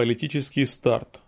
Политический старт.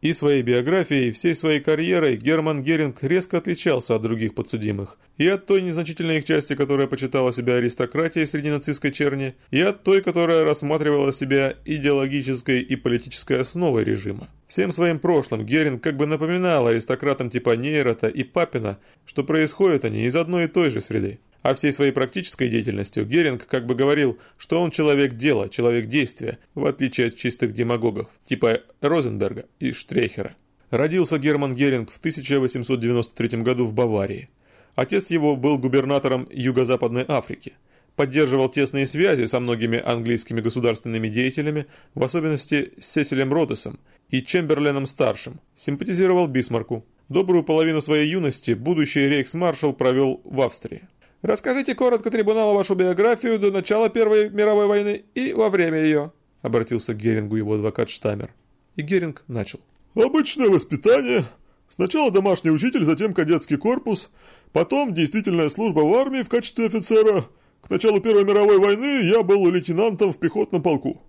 И своей биографией, всей своей карьерой Герман Геринг резко отличался от других подсудимых. И от той незначительной их части, которая почитала себя аристократией среди нацистской черни, и от той, которая рассматривала себя идеологической и политической основой режима. Всем своим прошлым Геринг как бы напоминал аристократам типа Нейрота и Папина, что происходят они из одной и той же среды. А всей своей практической деятельностью Геринг как бы говорил, что он человек дела, человек действия, в отличие от чистых демагогов, типа Розенберга и Штрейхера. Родился Герман Геринг в 1893 году в Баварии. Отец его был губернатором Юго-Западной Африки. Поддерживал тесные связи со многими английскими государственными деятелями, в особенности с Сесилем Родесом и Чемберленом-старшим, симпатизировал Бисмарку. Добрую половину своей юности будущий рейхсмаршал провел в Австрии. «Расскажите коротко трибуналу вашу биографию до начала Первой мировой войны и во время ее», — обратился к Герингу его адвокат Штамер. И Геринг начал. «Обычное воспитание. Сначала домашний учитель, затем кадетский корпус, потом действительная служба в армии в качестве офицера. К началу Первой мировой войны я был лейтенантом в пехотном полку.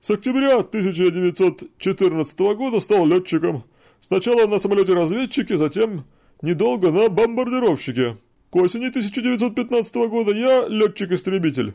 С октября 1914 года стал летчиком. Сначала на самолете-разведчике, затем недолго на бомбардировщике». К осени 1915 года я летчик-истребитель.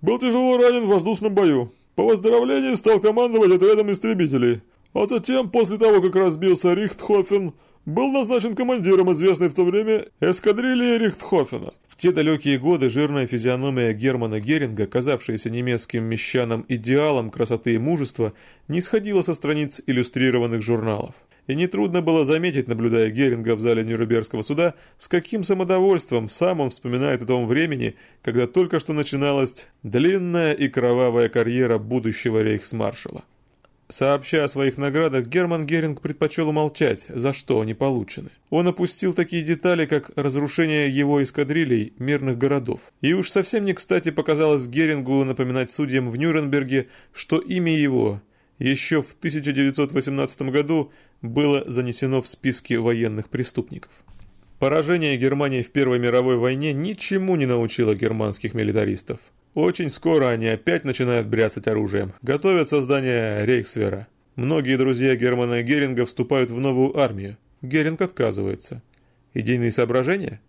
Был тяжело ранен в воздушном бою. По выздоровлению стал командовать отрядом истребителей. А затем, после того, как разбился Рихтхофен, был назначен командиром известной в то время эскадрильи Рихтхофена. В те далекие годы жирная физиономия Германа Геринга, казавшаяся немецким мещанам идеалом красоты и мужества, не сходила со страниц иллюстрированных журналов. И нетрудно было заметить, наблюдая Геринга в зале Нюрнбергского суда, с каким самодовольством сам он вспоминает о том времени, когда только что начиналась длинная и кровавая карьера будущего рейхсмаршала. Сообща о своих наградах, Герман Геринг предпочел умолчать, за что они получены. Он опустил такие детали, как разрушение его эскадрилей мирных городов. И уж совсем не кстати показалось Герингу напоминать судьям в Нюрнберге, что имя его еще в 1918 году было занесено в списки военных преступников. Поражение Германии в Первой мировой войне ничему не научило германских милитаристов. Очень скоро они опять начинают бряцать оружием, готовят создание Рейхсвера. Многие друзья Германа Геринга вступают в новую армию. Геринг отказывается. Идейные соображения?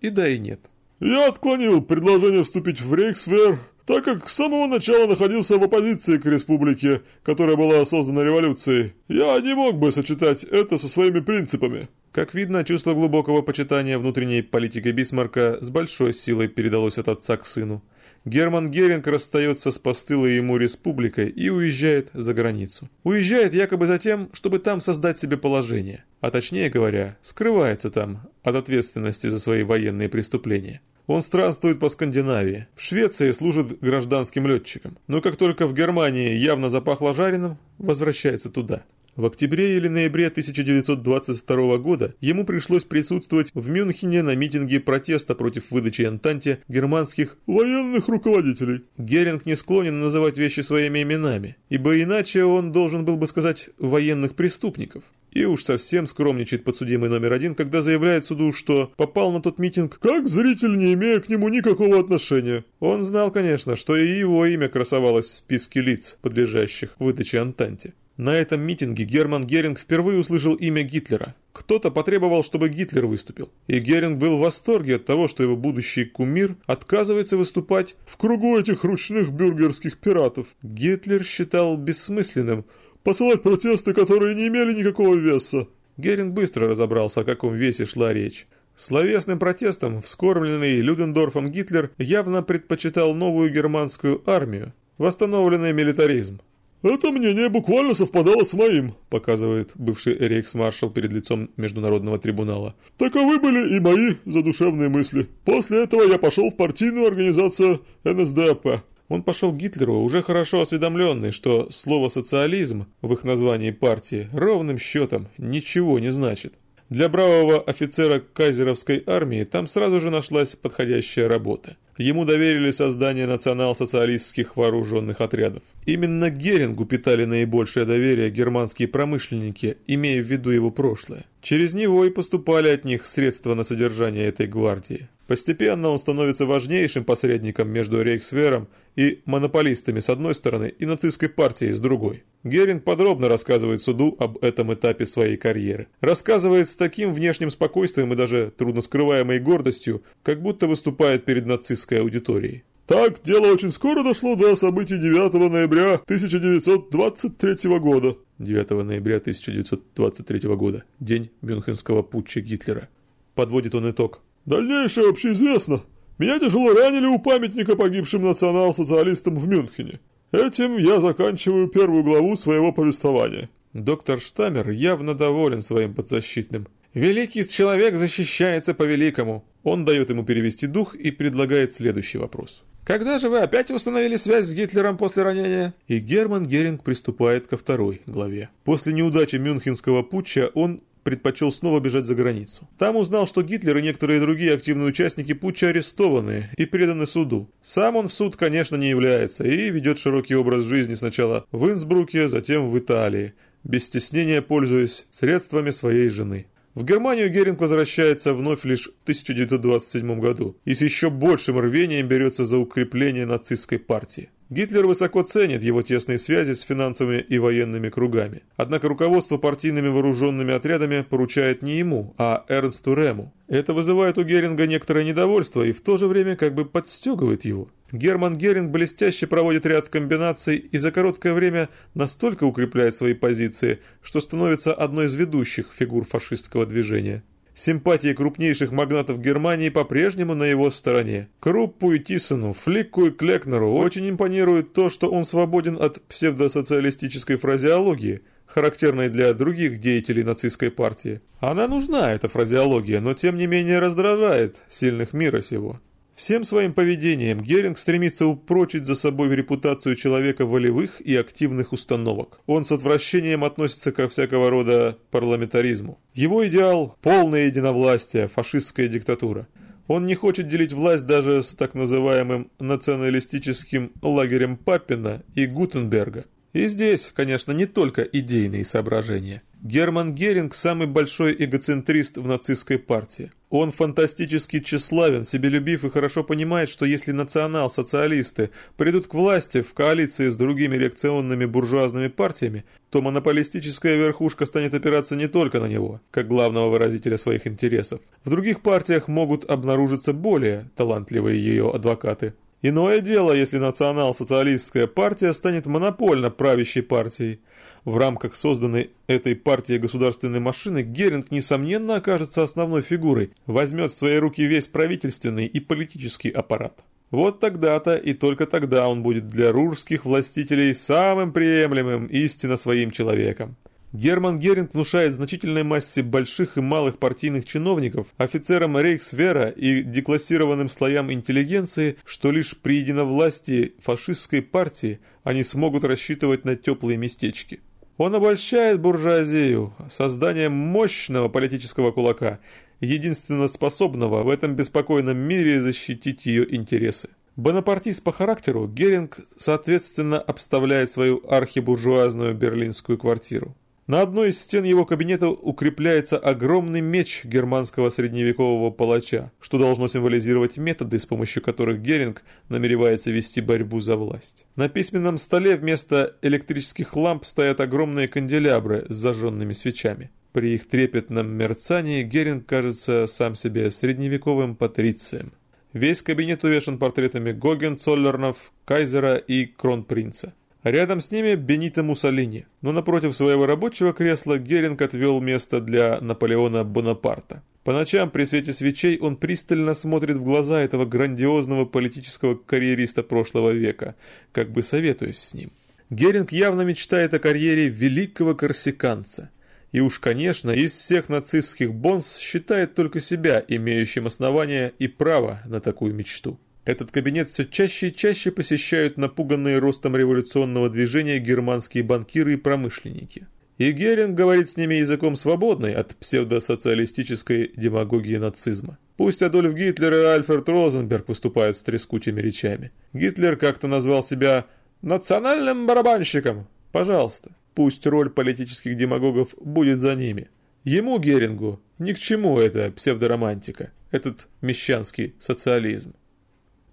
И да, и нет. «Я отклонил предложение вступить в Рейхсвер так как с самого начала находился в оппозиции к республике, которая была создана революцией. Я не мог бы сочетать это со своими принципами. Как видно, чувство глубокого почитания внутренней политики Бисмарка с большой силой передалось от отца к сыну. Герман Геринг расстается с постылой ему республикой и уезжает за границу. Уезжает якобы за тем, чтобы там создать себе положение. А точнее говоря, скрывается там от ответственности за свои военные преступления. Он странствует по Скандинавии. В Швеции служит гражданским летчиком. Но как только в Германии явно запахло жареным, возвращается туда. В октябре или ноябре 1922 года ему пришлось присутствовать в Мюнхене на митинге протеста против выдачи Антанте германских военных руководителей. Геринг не склонен называть вещи своими именами, ибо иначе он должен был бы сказать «военных преступников». И уж совсем скромничает подсудимый номер один, когда заявляет суду, что попал на тот митинг как зритель, не имея к нему никакого отношения. Он знал, конечно, что и его имя красовалось в списке лиц, подлежащих выдаче Антанте. На этом митинге Герман Геринг впервые услышал имя Гитлера. Кто-то потребовал, чтобы Гитлер выступил. И Геринг был в восторге от того, что его будущий кумир отказывается выступать в кругу этих ручных бюргерских пиратов. Гитлер считал бессмысленным посылать протесты, которые не имели никакого веса. Геринг быстро разобрался, о каком весе шла речь. Словесным протестом, вскормленный Людендорфом Гитлер явно предпочитал новую германскую армию, восстановленный милитаризм. «Это мнение буквально совпадало с моим», — показывает бывший рейхсмаршал перед лицом Международного трибунала. «Таковы были и мои задушевные мысли. После этого я пошел в партийную организацию НСДАП». Он пошел к Гитлеру, уже хорошо осведомленный, что слово «социализм» в их названии партии ровным счетом ничего не значит. Для бравого офицера кайзеровской армии там сразу же нашлась подходящая работа. Ему доверили создание национал-социалистских вооруженных отрядов. Именно Герингу питали наибольшее доверие германские промышленники, имея в виду его прошлое. Через него и поступали от них средства на содержание этой гвардии. Постепенно он становится важнейшим посредником между Рейхсвером и монополистами с одной стороны и нацистской партией с другой. Геринг подробно рассказывает суду об этом этапе своей карьеры. Рассказывает с таким внешним спокойствием и даже трудно скрываемой гордостью, как будто выступает перед нацистской аудиторией. Так, дело очень скоро дошло до событий 9 ноября 1923 года. 9 ноября 1923 года. День Мюнхенского путча Гитлера. Подводит он итог. Дальнейшее общеизвестно. Меня тяжело ранили у памятника погибшим национал-социалистам в Мюнхене. Этим я заканчиваю первую главу своего повествования. Доктор Штамер явно доволен своим подзащитным. Великий человек защищается по-великому. Он дает ему перевести дух и предлагает следующий вопрос. Когда же вы опять установили связь с Гитлером после ранения? И Герман Геринг приступает ко второй главе. После неудачи Мюнхенского путча он предпочел снова бежать за границу. Там узнал, что Гитлер и некоторые другие активные участники путча арестованы и преданы суду. Сам он в суд, конечно, не является и ведет широкий образ жизни сначала в Инсбруке, затем в Италии, без стеснения пользуясь средствами своей жены. В Германию Геринг возвращается вновь лишь в 1927 году и с еще большим рвением берется за укрепление нацистской партии. Гитлер высоко ценит его тесные связи с финансовыми и военными кругами. Однако руководство партийными вооруженными отрядами поручает не ему, а Эрнсту Рему. Это вызывает у Геринга некоторое недовольство и в то же время как бы подстегивает его. Герман Геринг блестяще проводит ряд комбинаций и за короткое время настолько укрепляет свои позиции, что становится одной из ведущих фигур фашистского движения. Симпатии крупнейших магнатов Германии по-прежнему на его стороне. Круппу и Тиссону, Фликку и Клекнеру очень импонирует то, что он свободен от псевдосоциалистической фразеологии, характерной для других деятелей нацистской партии. Она нужна, эта фразеология, но тем не менее раздражает сильных мира сего. Всем своим поведением Геринг стремится упрочить за собой репутацию человека волевых и активных установок. Он с отвращением относится ко всякого рода парламентаризму. Его идеал – полное единовластие, фашистская диктатура. Он не хочет делить власть даже с так называемым националистическим лагерем Папина и Гутенберга. И здесь, конечно, не только идейные соображения. Герман Геринг – самый большой эгоцентрист в нацистской партии. Он фантастически тщеславен, себелюбив и хорошо понимает, что если национал-социалисты придут к власти в коалиции с другими реакционными буржуазными партиями, то монополистическая верхушка станет опираться не только на него, как главного выразителя своих интересов. В других партиях могут обнаружиться более талантливые ее адвокаты. Иное дело, если национал-социалистская партия станет монопольно правящей партией. В рамках созданной этой партии государственной машины Геринг, несомненно, окажется основной фигурой, возьмет в свои руки весь правительственный и политический аппарат. Вот тогда-то и только тогда он будет для рурских властителей самым приемлемым, истинно своим человеком. Герман Геринг внушает значительной массе больших и малых партийных чиновников, офицерам Рейхсвера и деклассированным слоям интеллигенции, что лишь при единовластии фашистской партии они смогут рассчитывать на теплые местечки. Он обольщает буржуазию созданием мощного политического кулака, единственно способного в этом беспокойном мире защитить ее интересы. Бонапартист по характеру, Геринг, соответственно, обставляет свою архибуржуазную берлинскую квартиру. На одной из стен его кабинета укрепляется огромный меч германского средневекового палача, что должно символизировать методы, с помощью которых Геринг намеревается вести борьбу за власть. На письменном столе вместо электрических ламп стоят огромные канделябры с зажженными свечами. При их трепетном мерцании Геринг кажется сам себе средневековым патрицием. Весь кабинет увешан портретами Гогенцоллернов, Кайзера и Кронпринца. Рядом с ними Бенито Муссолини, но напротив своего рабочего кресла Геринг отвел место для Наполеона Бонапарта. По ночам при свете свечей он пристально смотрит в глаза этого грандиозного политического карьериста прошлого века, как бы советуясь с ним. Геринг явно мечтает о карьере великого корсиканца. И уж, конечно, из всех нацистских бонс считает только себя имеющим основания и право на такую мечту. Этот кабинет все чаще и чаще посещают напуганные ростом революционного движения германские банкиры и промышленники. И Геринг говорит с ними языком свободной от псевдосоциалистической демагогии нацизма. Пусть Адольф Гитлер и Альфред Розенберг выступают с трескучими речами. Гитлер как-то назвал себя «национальным барабанщиком». Пожалуйста, пусть роль политических демагогов будет за ними. Ему, Герингу, ни к чему эта псевдоромантика, этот мещанский социализм.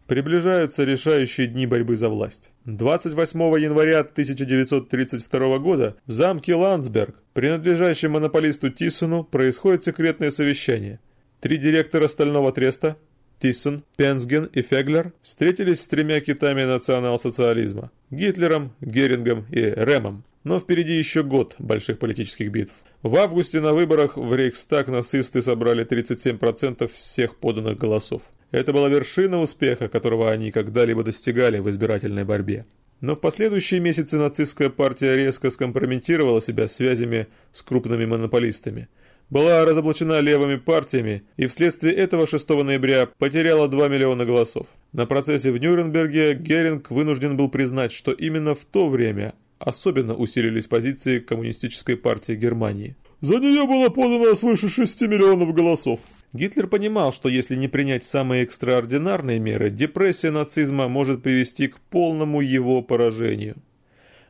Приближаются решающие дни борьбы за власть. 28 января 1932 года в замке Ландсберг, принадлежащем монополисту Тиссону, происходит секретное совещание. Три директора Стального Треста, Тиссон, Пенсген и Феглер, встретились с тремя китами национал-социализма – Гитлером, Герингом и Ремом. Но впереди еще год больших политических битв. В августе на выборах в Рейхстаг нацисты собрали 37% всех поданных голосов. Это была вершина успеха, которого они когда-либо достигали в избирательной борьбе. Но в последующие месяцы нацистская партия резко скомпрометировала себя связями с крупными монополистами. Была разоблачена левыми партиями и вследствие этого 6 ноября потеряла 2 миллиона голосов. На процессе в Нюрнберге Геринг вынужден был признать, что именно в то время особенно усилились позиции Коммунистической партии Германии. За нее было подано свыше 6 миллионов голосов. Гитлер понимал, что если не принять самые экстраординарные меры, депрессия нацизма может привести к полному его поражению.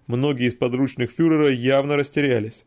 Многие из подручных фюрера явно растерялись.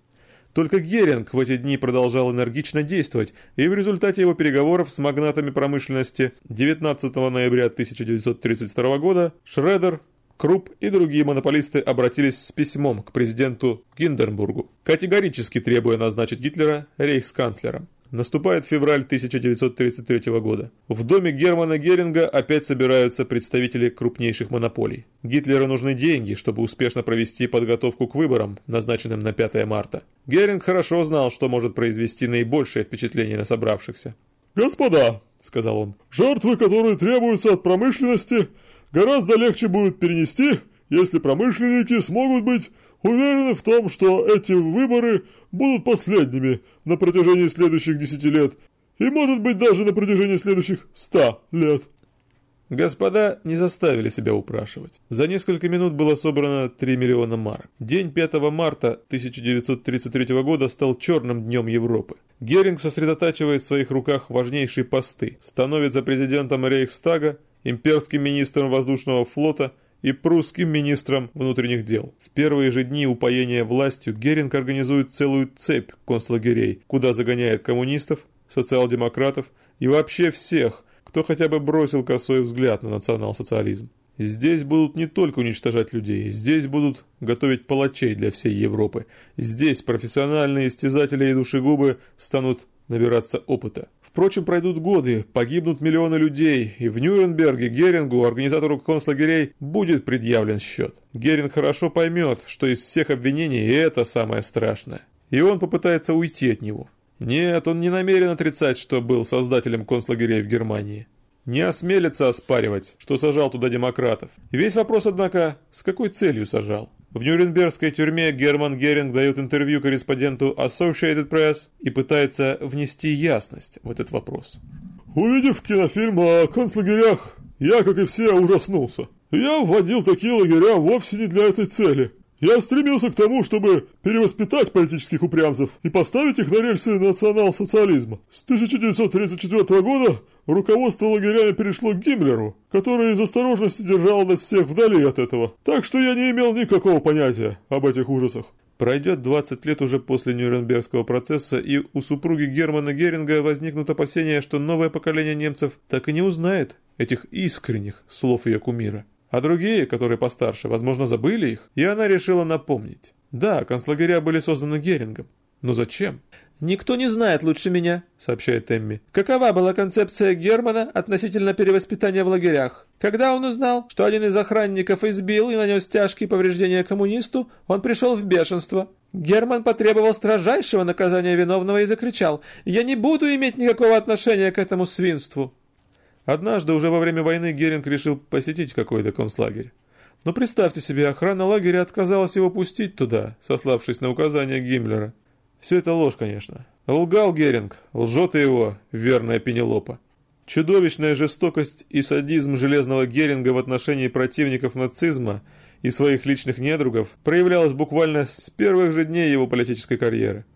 Только Геринг в эти дни продолжал энергично действовать, и в результате его переговоров с магнатами промышленности 19 ноября 1932 года Шредер, Круп и другие монополисты обратились с письмом к президенту Гинденбургу, категорически требуя назначить Гитлера рейхсканцлером. Наступает февраль 1933 года. В доме Германа Геринга опять собираются представители крупнейших монополий. Гитлеру нужны деньги, чтобы успешно провести подготовку к выборам, назначенным на 5 марта. Геринг хорошо знал, что может произвести наибольшее впечатление на собравшихся. «Господа», — сказал он, — «жертвы, которые требуются от промышленности, гораздо легче будет перенести, если промышленники смогут быть уверены в том, что эти выборы будут последними на протяжении следующих десяти лет и, может быть, даже на протяжении следующих ста лет. Господа не заставили себя упрашивать. За несколько минут было собрано 3 миллиона марок. День 5 марта 1933 года стал черным днем Европы. Геринг сосредотачивает в своих руках важнейшие посты, становится президентом Рейхстага, имперским министром воздушного флота – и прусским министром внутренних дел. В первые же дни упоения властью Геринг организует целую цепь концлагерей, куда загоняет коммунистов, социал-демократов и вообще всех, кто хотя бы бросил косой взгляд на национал-социализм. Здесь будут не только уничтожать людей, здесь будут готовить палачей для всей Европы. Здесь профессиональные истязатели и душегубы станут набираться опыта. Впрочем, пройдут годы, погибнут миллионы людей, и в Нюрнберге Герингу, организатору концлагерей, будет предъявлен счет. Геринг хорошо поймет, что из всех обвинений это самое страшное. И он попытается уйти от него. Нет, он не намерен отрицать, что был создателем концлагерей в Германии. Не осмелится оспаривать, что сажал туда демократов. Весь вопрос, однако, с какой целью сажал? В Нюрнбергской тюрьме Герман Геринг дает интервью корреспонденту Associated Press и пытается внести ясность в этот вопрос. Увидев кинофильм о концлагерях, я, как и все, ужаснулся. Я вводил такие лагеря вовсе не для этой цели. Я стремился к тому, чтобы перевоспитать политических упрямцев и поставить их на рельсы национал-социализма. С 1934 года руководство лагерями перешло к Гиммлеру, который из осторожности держал нас всех вдали от этого. Так что я не имел никакого понятия об этих ужасах. Пройдет 20 лет уже после Нюрнбергского процесса, и у супруги Германа Геринга возникнут опасения, что новое поколение немцев так и не узнает этих искренних слов ее кумира. А другие, которые постарше, возможно, забыли их, и она решила напомнить. Да, концлагеря были созданы Герингом. Но зачем? «Никто не знает лучше меня», — сообщает Эмми. «Какова была концепция Германа относительно перевоспитания в лагерях? Когда он узнал, что один из охранников избил и нанес тяжкие повреждения коммунисту, он пришел в бешенство. Герман потребовал строжайшего наказания виновного и закричал «Я не буду иметь никакого отношения к этому свинству». Однажды, уже во время войны, Геринг решил посетить какой-то концлагерь. Но представьте себе, охрана лагеря отказалась его пустить туда, сославшись на указания Гиммлера. Все это ложь, конечно. Лгал Геринг, лжет и его, верная Пенелопа. Чудовищная жестокость и садизм железного Геринга в отношении противников нацизма и своих личных недругов проявлялась буквально с первых же дней его политической карьеры.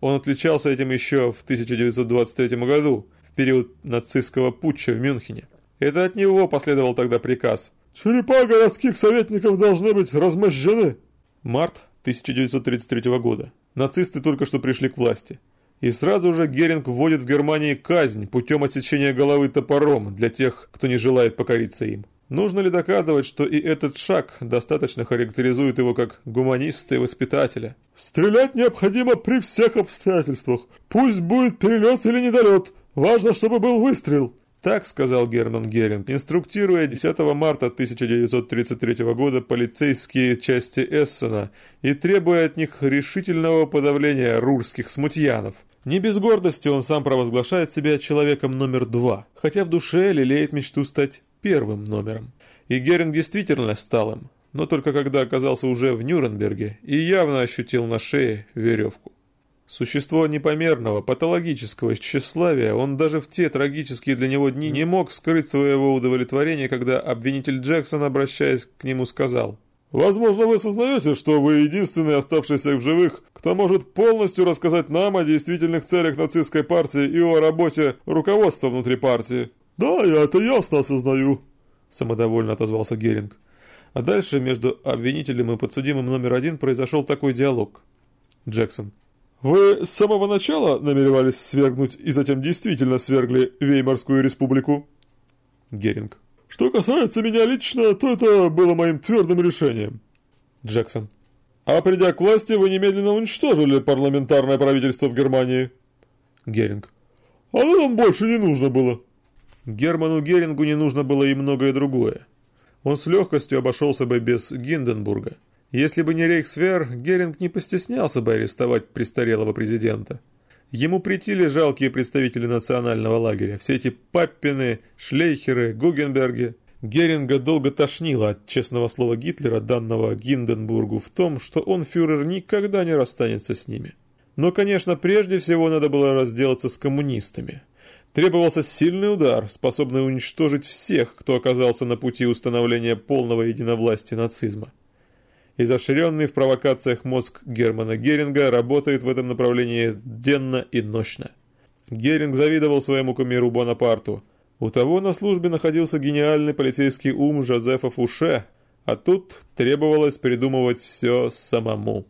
Он отличался этим еще в 1923 году, в период нацистского путча в Мюнхене. Это от него последовал тогда приказ. «Черепа городских советников должны быть размозжены». Март 1933 года. Нацисты только что пришли к власти. И сразу же Геринг вводит в Германии казнь путем отсечения головы топором для тех, кто не желает покориться им. Нужно ли доказывать, что и этот шаг достаточно характеризует его как гуманиста и воспитателя? «Стрелять необходимо при всех обстоятельствах. Пусть будет перелет или недолет. Важно, чтобы был выстрел». Так сказал Герман Геринг, инструктируя 10 марта 1933 года полицейские части Эссена и требуя от них решительного подавления рурских смутьянов. Не без гордости он сам провозглашает себя человеком номер два, хотя в душе лелеет мечту стать первым номером. И Геринг действительно стал им, но только когда оказался уже в Нюрнберге и явно ощутил на шее веревку. Существо непомерного, патологического тщеславия, он даже в те трагические для него дни не мог скрыть своего удовлетворения, когда обвинитель Джексон, обращаясь к нему, сказал «Возможно, вы сознаете, что вы единственный оставшийся в живых, кто может полностью рассказать нам о действительных целях нацистской партии и о работе руководства внутри партии». «Да, я это ясно осознаю», — самодовольно отозвался Геринг. А дальше между обвинителем и подсудимым номер один произошел такой диалог. Джексон. Вы с самого начала намеревались свергнуть и затем действительно свергли Веймарскую республику? Геринг. Что касается меня лично, то это было моим твердым решением. Джексон. А придя к власти, вы немедленно уничтожили парламентарное правительство в Германии. Геринг. Оно нам больше не нужно было. Герману Герингу не нужно было и многое другое. Он с легкостью обошелся бы без Гинденбурга. Если бы не Рейхсвер, Геринг не постеснялся бы арестовать престарелого президента. Ему претили жалкие представители национального лагеря, все эти Паппины, Шлейхеры, Гугенберги. Геринга долго тошнило от честного слова Гитлера, данного Гинденбургу, в том, что он, фюрер, никогда не расстанется с ними. Но, конечно, прежде всего надо было разделаться с коммунистами. Требовался сильный удар, способный уничтожить всех, кто оказался на пути установления полного единовластия нацизма. Изощренный в провокациях мозг Германа Геринга работает в этом направлении денно и ночно. Геринг завидовал своему кумиру Бонапарту. У того на службе находился гениальный полицейский ум Жозефа Фуше, а тут требовалось придумывать все самому.